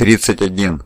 31.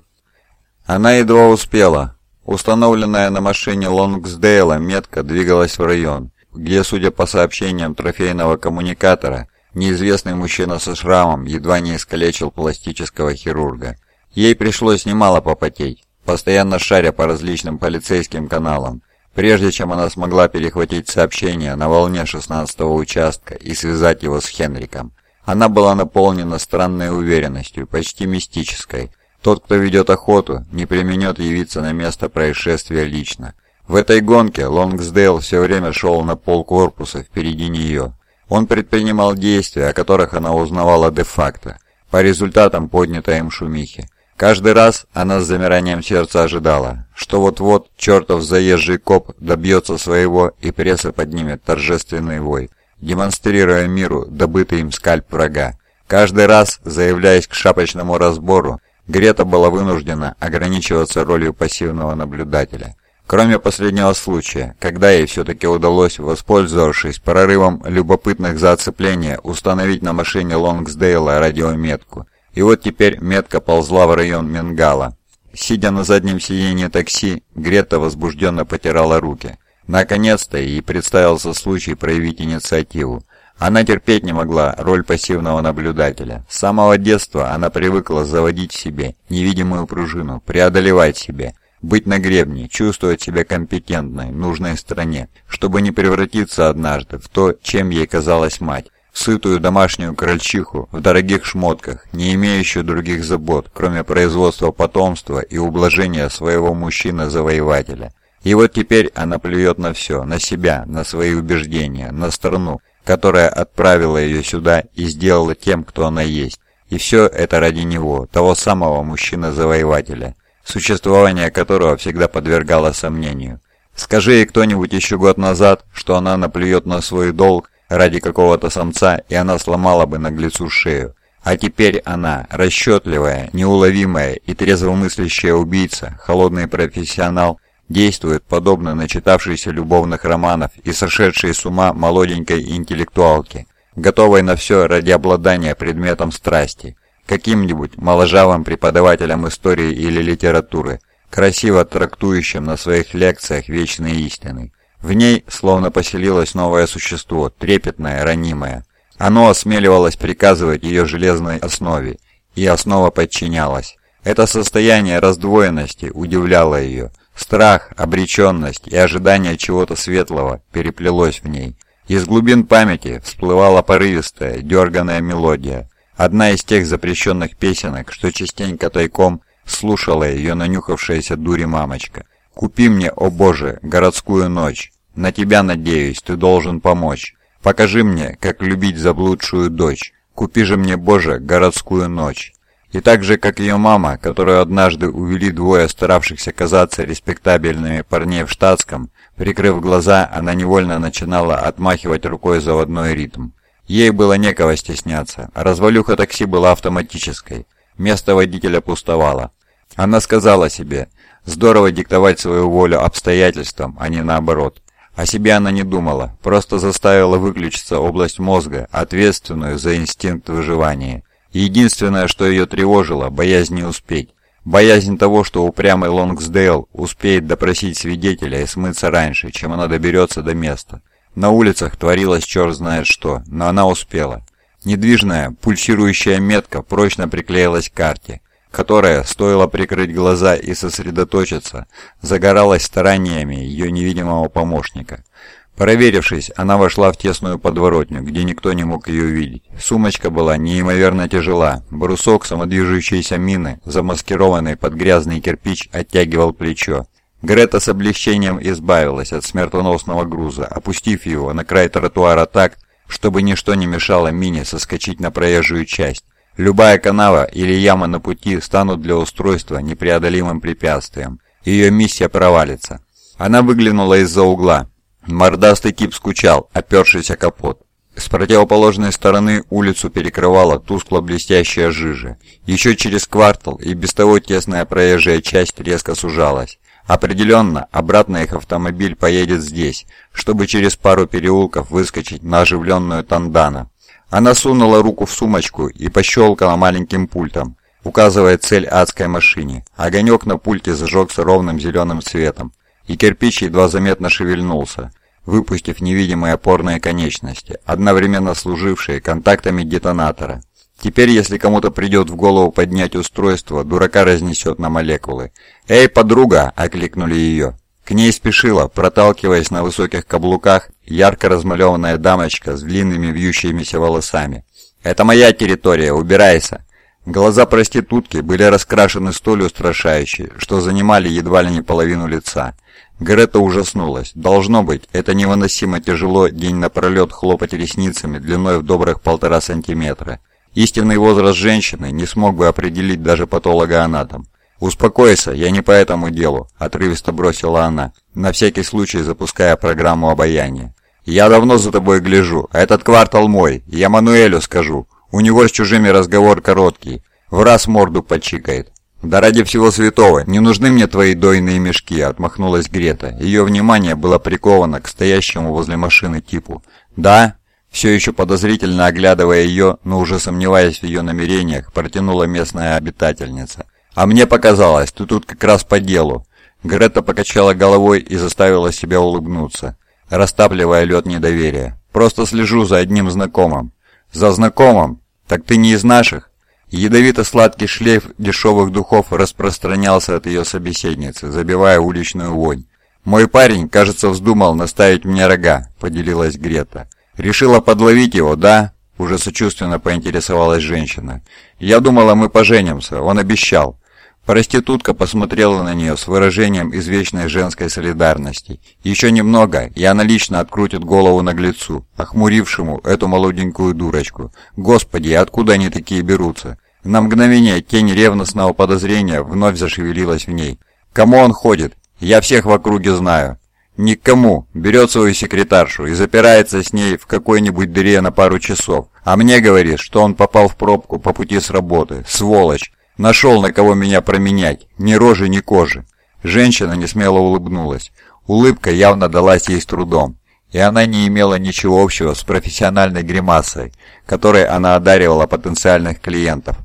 Она едва успела. Установленная на машине Лонгсдейла метка двигалась в район, где, судя по сообщениям трофейного коммуникатора, неизвестный мужчина со шрамом едва не искалечил пластического хирурга. Ей пришлось немало попотеть, постоянно шаря по различным полицейским каналам, прежде чем она смогла перехватить сообщение на волне 16-го участка и связать его с Хенриком. Она была наполнена странной уверенностью, почти мистической. Тот, кто ведет охоту, не применет явиться на место происшествия лично. В этой гонке Лонгсдейл все время шел на пол корпуса впереди нее. Он предпринимал действия, о которых она узнавала де-факто, по результатам поднятой им шумихи. Каждый раз она с замиранием сердца ожидала, что вот-вот чертов заезжий коп добьется своего и пресса поднимет торжественный вой демонстрируя миру добытый им скальп врага. Каждый раз, заявляясь к шапочному разбору, Грета была вынуждена ограничиваться ролью пассивного наблюдателя. Кроме последнего случая, когда ей все-таки удалось, воспользовавшись прорывом любопытных за оцепление, установить на машине Лонгсдейла радиометку. И вот теперь метка ползла в район Менгала. Сидя на заднем сиденье такси, Грета возбужденно потирала руки. Наконец-то ей представился случай проявить инициативу. Она терпеть не могла роль пассивного наблюдателя. С самого детства она привыкла заводить в себе невидимую пружину, преодолевать себя, быть на гребне, чувствовать себя компетентной, нужной стране, чтобы не превратиться однажды в то, чем ей казалась мать, сытую домашнюю крольчиху, в дорогих шмотках, не имеющую других забот, кроме производства потомства и ублажения своего мужчины-завоевателя. И вот теперь она плюет на все, на себя, на свои убеждения, на страну, которая отправила ее сюда и сделала тем, кто она есть. И все это ради него, того самого мужчины-завоевателя, существование которого всегда подвергало сомнению. Скажи ей кто-нибудь еще год назад, что она наплюет на свой долг ради какого-то самца, и она сломала бы наглецу шею. А теперь она, расчетливая, неуловимая и трезвомыслящая убийца, холодный профессионал, действует подобно начитавшейся любовных романов и сошедшей с ума молоденькой интеллектуалке, готовой на все ради обладания предметом страсти, каким-нибудь моложавым преподавателем истории или литературы, красиво трактующим на своих лекциях вечные истины. В ней словно поселилось новое существо, трепетное, ранимое. Оно осмеливалось приказывать ее железной основе, и основа подчинялась. Это состояние раздвоенности удивляло ее – Страх, обреченность и ожидание чего-то светлого переплелось в ней. Из глубин памяти всплывала порывистая, дерганная мелодия. Одна из тех запрещенных песенок, что частенько тайком слушала ее нанюхавшаяся дури мамочка. «Купи мне, о боже, городскую ночь. На тебя надеюсь, ты должен помочь. Покажи мне, как любить заблудшую дочь. Купи же мне, боже, городскую ночь». И так же, как ее мама, которую однажды увели двое старавшихся казаться респектабельными парней в штатском, прикрыв глаза, она невольно начинала отмахивать рукой заводной ритм. Ей было некого стесняться, развалюха такси была автоматической. Место водителя пустовало. Она сказала себе, здорово диктовать свою волю обстоятельствам, а не наоборот. О себе она не думала, просто заставила выключиться область мозга, ответственную за инстинкт выживания. Единственное, что ее тревожило – боязнь не успеть. Боязнь того, что упрямый Лонгсдейл успеет допросить свидетеля и смыться раньше, чем она доберется до места. На улицах творилось черт знает что, но она успела. Недвижная, пульсирующая метка прочно приклеилась к карте, которая, стоило прикрыть глаза и сосредоточиться, загоралась стараниями ее невидимого помощника – Проверившись, она вошла в тесную подворотню, где никто не мог ее увидеть. Сумочка была неимоверно тяжела. Брусок самодвижущейся мины, замаскированный под грязный кирпич, оттягивал плечо. Грета с облегчением избавилась от смертоносного груза, опустив его на край тротуара так, чтобы ничто не мешало мине соскочить на проезжую часть. Любая канава или яма на пути станут для устройства непреодолимым препятствием. Ее миссия провалится. Она выглянула из-за угла. Мордастый тип скучал, опершись о капот. С противоположной стороны улицу перекрывала тускло-блестящая жижа. Еще через квартал и без того тесная проезжая часть резко сужалась. Определенно, обратно их автомобиль поедет здесь, чтобы через пару переулков выскочить на оживленную Тандана. Она сунула руку в сумочку и пощелкала маленьким пультом. указывая цель адской машине. Огонек на пульте зажегся ровным зеленым цветом, и кирпич едва заметно шевельнулся, выпустив невидимые опорные конечности, одновременно служившие контактами детонатора. Теперь, если кому-то придет в голову поднять устройство, дурака разнесет на молекулы. «Эй, подруга!» — окликнули ее. К ней спешила, проталкиваясь на высоких каблуках, ярко размалеванная дамочка с длинными вьющимися волосами. «Это моя территория, убирайся!» Глаза проститутки были раскрашены столь устрашающе, что занимали едва ли не половину лица. Грета ужаснулась. Должно быть, это невыносимо тяжело день напролет хлопать ресницами длиной в добрых полтора сантиметра. Истинный возраст женщины не смог бы определить даже патологоанатом. «Успокойся, я не по этому делу», — отрывисто бросила она, на всякий случай запуская программу обаяния. «Я давно за тобой гляжу, а этот квартал мой, я Мануэлю скажу. У него с чужими разговор короткий, в раз морду подчикает». «Да ради всего святого, не нужны мне твои дойные мешки», — отмахнулась Грета. Ее внимание было приковано к стоящему возле машины типу. «Да?» Все еще подозрительно оглядывая ее, но уже сомневаясь в ее намерениях, протянула местная обитательница. «А мне показалось, ты тут как раз по делу». Грета покачала головой и заставила себя улыбнуться, растапливая лед недоверия. «Просто слежу за одним знакомым». «За знакомым? Так ты не из наших?» Ядовито-сладкий шлейф дешевых духов распространялся от ее собеседницы, забивая уличную вонь. «Мой парень, кажется, вздумал наставить мне рога», — поделилась Грета. «Решила подловить его, да?» — уже сочувственно поинтересовалась женщина. «Я думала, мы поженимся, он обещал». Проститутка посмотрела на нее с выражением извечной женской солидарности. Еще немного, и она лично открутит голову наглецу, охмурившему эту молоденькую дурочку. Господи, откуда они такие берутся? На мгновение тень ревностного подозрения вновь зашевелилась в ней. «Кому он ходит? Я всех в округе знаю. Никому. Берет свою секретаршу и запирается с ней в какой-нибудь дыре на пару часов. А мне говорит, что он попал в пробку по пути с работы. Сволочь. Нашел, на кого меня променять. Ни рожи, ни кожи. Женщина несмело улыбнулась. Улыбка явно далась ей с трудом. И она не имела ничего общего с профессиональной гримасой, которой она одаривала потенциальных клиентов.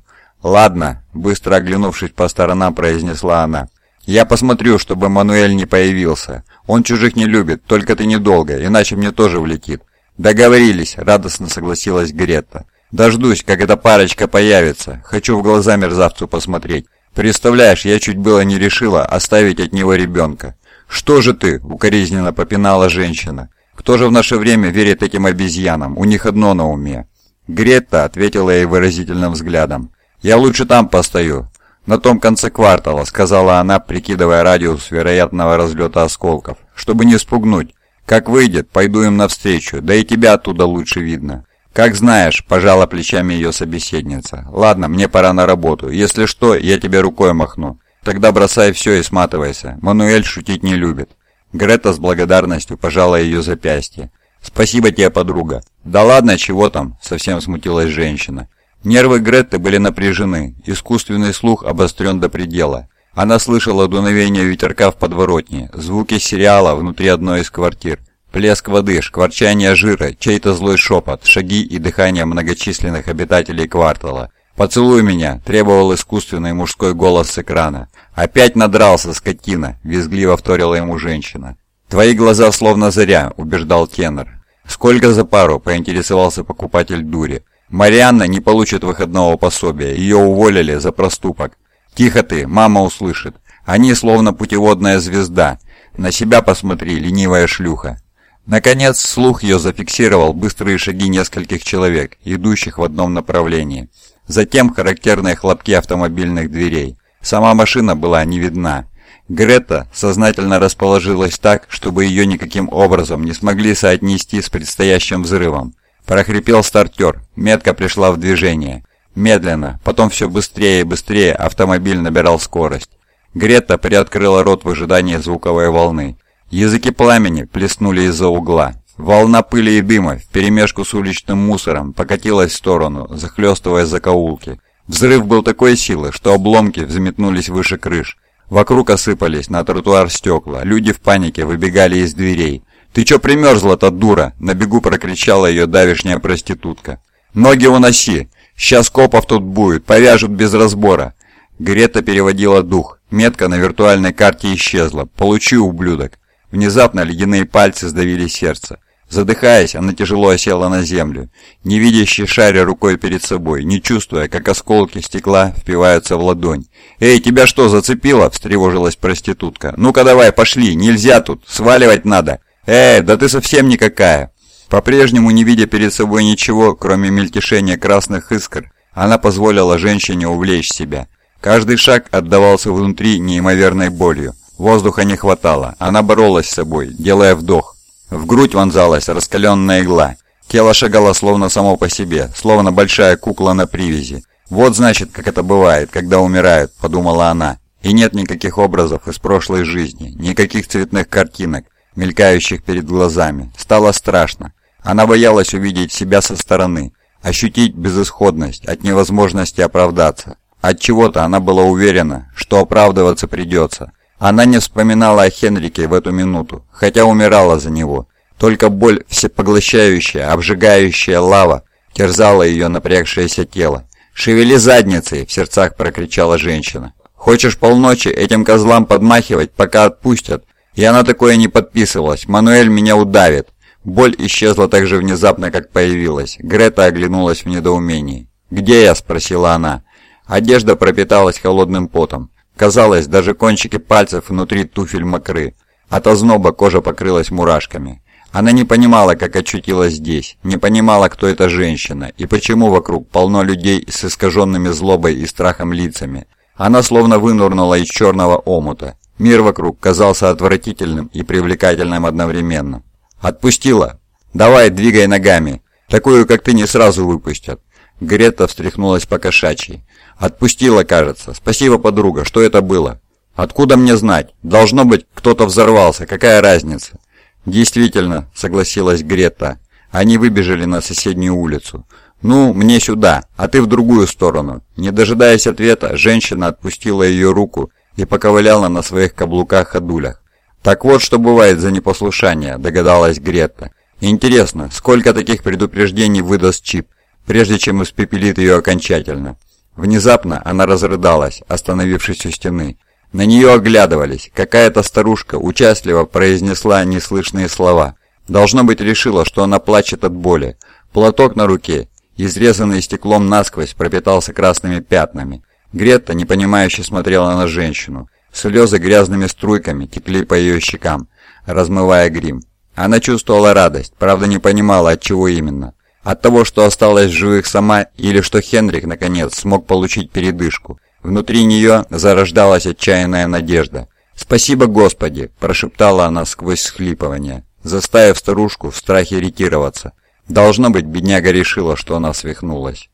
«Ладно», — быстро оглянувшись по сторонам, произнесла она. «Я посмотрю, чтобы Мануэль не появился. Он чужих не любит, только ты недолго, иначе мне тоже влетит». «Договорились», — радостно согласилась Грета. «Дождусь, как эта парочка появится. Хочу в глаза мерзавцу посмотреть. Представляешь, я чуть было не решила оставить от него ребенка». «Что же ты?» — укоризненно попинала женщина. «Кто же в наше время верит этим обезьянам? У них одно на уме». Грета ответила ей выразительным взглядом. «Я лучше там постою, «На том конце квартала», — сказала она, прикидывая радиус вероятного разлета осколков. «Чтобы не спугнуть. Как выйдет, пойду им навстречу, да и тебя оттуда лучше видно». «Как знаешь», — пожала плечами ее собеседница. «Ладно, мне пора на работу. Если что, я тебе рукой махну. Тогда бросай все и сматывайся. Мануэль шутить не любит». Грета с благодарностью пожала ее запястье. «Спасибо тебе, подруга». «Да ладно, чего там?» — совсем смутилась женщина. Нервы Гретты были напряжены, искусственный слух обострен до предела. Она слышала дуновение ветерка в подворотне, звуки сериала внутри одной из квартир, плеск воды, шкварчание жира, чей-то злой шепот, шаги и дыхание многочисленных обитателей квартала. «Поцелуй меня!» – требовал искусственный мужской голос с экрана. «Опять надрался, скотина!» – визгливо вторила ему женщина. «Твои глаза словно заря», – убеждал тенор. «Сколько за пару?» – поинтересовался покупатель дури. Марианна не получит выходного пособия, ее уволили за проступок. Тихо ты, мама услышит. Они словно путеводная звезда. На себя посмотри, ленивая шлюха. Наконец, слух ее зафиксировал быстрые шаги нескольких человек, идущих в одном направлении. Затем характерные хлопки автомобильных дверей. Сама машина была не видна. Грета сознательно расположилась так, чтобы ее никаким образом не смогли соотнести с предстоящим взрывом. Прохрипел стартер, метка пришла в движение. Медленно, потом все быстрее и быстрее автомобиль набирал скорость. Грета приоткрыла рот в ожидании звуковой волны. Языки пламени плеснули из-за угла. Волна пыли и дыма вперемешку с уличным мусором покатилась в сторону, захлестывая закоулки. Взрыв был такой силы, что обломки взметнулись выше крыш. Вокруг осыпались на тротуар стекла, люди в панике выбегали из дверей. «Ты чё примерзла-то, дура?» — на бегу прокричала ее давишняя проститутка. «Ноги уноси!» Сейчас копов тут будет, повяжут без разбора!» Грета переводила дух. Метка на виртуальной карте исчезла. «Получи, ублюдок!» Внезапно ледяные пальцы сдавили сердце. Задыхаясь, она тяжело осела на землю, не видящей шаря рукой перед собой, не чувствуя, как осколки стекла впиваются в ладонь. «Эй, тебя что, зацепило?» – встревожилась проститутка. «Ну-ка давай, пошли, нельзя тут, сваливать надо!» «Эй, да ты совсем никакая!» По-прежнему не видя перед собой ничего, кроме мельтешения красных искр, она позволила женщине увлечь себя. Каждый шаг отдавался внутри неимоверной болью. Воздуха не хватало, она боролась с собой, делая вдох. В грудь вонзалась раскаленная игла. Тело шагало словно само по себе, словно большая кукла на привязи. «Вот значит, как это бывает, когда умирают», — подумала она. И нет никаких образов из прошлой жизни, никаких цветных картинок, мелькающих перед глазами. Стало страшно. Она боялась увидеть себя со стороны, ощутить безысходность от невозможности оправдаться. От чего-то она была уверена, что оправдываться придется. Она не вспоминала о Хенрике в эту минуту, хотя умирала за него. Только боль всепоглощающая, обжигающая лава терзала ее напрягшееся тело. «Шевели задницей!» — в сердцах прокричала женщина. «Хочешь полночи этим козлам подмахивать, пока отпустят?» Я на такое не подписывалась. Мануэль меня удавит. Боль исчезла так же внезапно, как появилась. Грета оглянулась в недоумении. «Где я?» — спросила она. Одежда пропиталась холодным потом. Казалось, даже кончики пальцев внутри туфель мокры. От озноба кожа покрылась мурашками. Она не понимала, как очутилась здесь, не понимала, кто эта женщина и почему вокруг полно людей с искаженными злобой и страхом лицами. Она словно вынурнула из черного омута. Мир вокруг казался отвратительным и привлекательным одновременно. «Отпустила! Давай, двигай ногами! Такую, как ты, не сразу выпустят!» Грета встряхнулась по кошачьей. «Отпустила, кажется. Спасибо, подруга. Что это было?» «Откуда мне знать? Должно быть, кто-то взорвался. Какая разница?» «Действительно», — согласилась Грета. Они выбежали на соседнюю улицу. «Ну, мне сюда, а ты в другую сторону». Не дожидаясь ответа, женщина отпустила ее руку и поковыляла на своих каблуках-ходулях. «Так вот, что бывает за непослушание», — догадалась Грета. «Интересно, сколько таких предупреждений выдаст чип, прежде чем испепелит ее окончательно?» Внезапно она разрыдалась, остановившись у стены. На нее оглядывались. Какая-то старушка участливо произнесла неслышные слова. Должно быть, решила, что она плачет от боли. Платок на руке, изрезанный стеклом насквозь, пропитался красными пятнами. Гретта, непонимающе смотрела на женщину. Слезы грязными струйками текли по ее щекам, размывая грим. Она чувствовала радость, правда не понимала, от чего именно. От того, что осталась в живых сама, или что Хенрик, наконец, смог получить передышку. Внутри нее зарождалась отчаянная надежда. «Спасибо, Господи!» – прошептала она сквозь схлипывание, заставив старушку в страхе ретироваться. Должно быть, бедняга решила, что она свихнулась.